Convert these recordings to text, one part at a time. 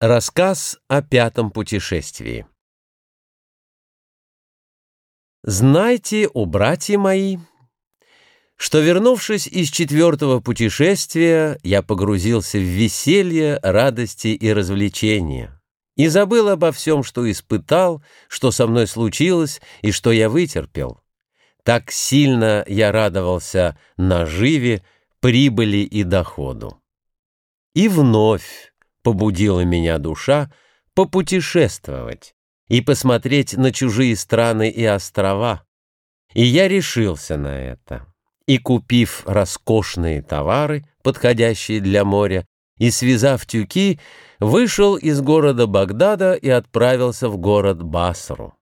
Рассказ о пятом путешествии Знайте, о братья мои, что, вернувшись из четвертого путешествия, я погрузился в веселье, радости и развлечения и забыл обо всем, что испытал, что со мной случилось и что я вытерпел. Так сильно я радовался наживе, прибыли и доходу. И вновь побудила меня душа попутешествовать и посмотреть на чужие страны и острова. И я решился на это. И купив роскошные товары, подходящие для моря, и связав тюки, вышел из города Багдада и отправился в город Басру.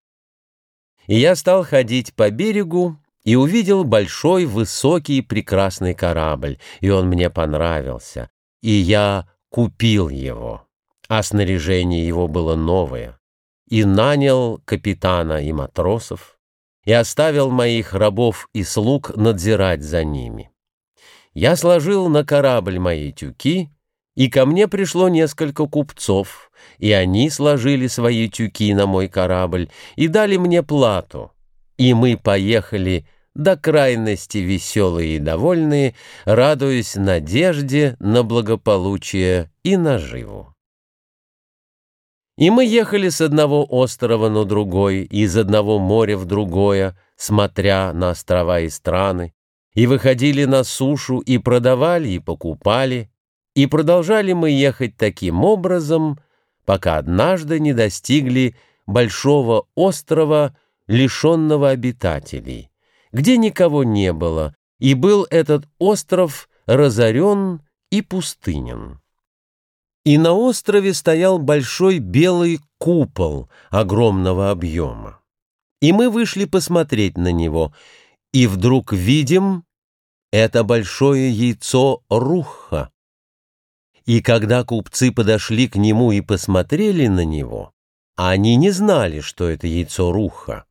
И я стал ходить по берегу и увидел большой, высокий, прекрасный корабль, и он мне понравился, и я купил его, а снаряжение его было новое, и нанял капитана и матросов, и оставил моих рабов и слуг надзирать за ними. Я сложил на корабль мои тюки, и ко мне пришло несколько купцов, и они сложили свои тюки на мой корабль и дали мне плату, и мы поехали до крайности веселые и довольные, радуясь надежде на благополучие и наживу. И мы ехали с одного острова на другой, из одного моря в другое, смотря на острова и страны, и выходили на сушу, и продавали, и покупали, и продолжали мы ехать таким образом, пока однажды не достигли большого острова, лишенного обитателей, где никого не было, и был этот остров разорен и пустынен. И на острове стоял большой белый купол огромного объема. И мы вышли посмотреть на него, и вдруг видим это большое яйцо Руха. И когда купцы подошли к нему и посмотрели на него, они не знали, что это яйцо Руха.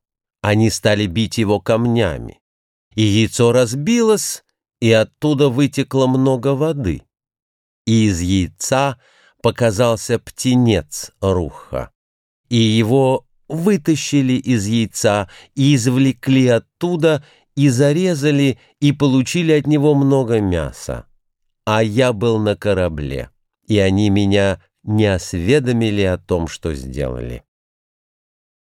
Они стали бить его камнями, и яйцо разбилось, и оттуда вытекло много воды. И из яйца показался птенец Руха, и его вытащили из яйца, и извлекли оттуда, и зарезали, и получили от него много мяса. А я был на корабле, и они меня не осведомили о том, что сделали.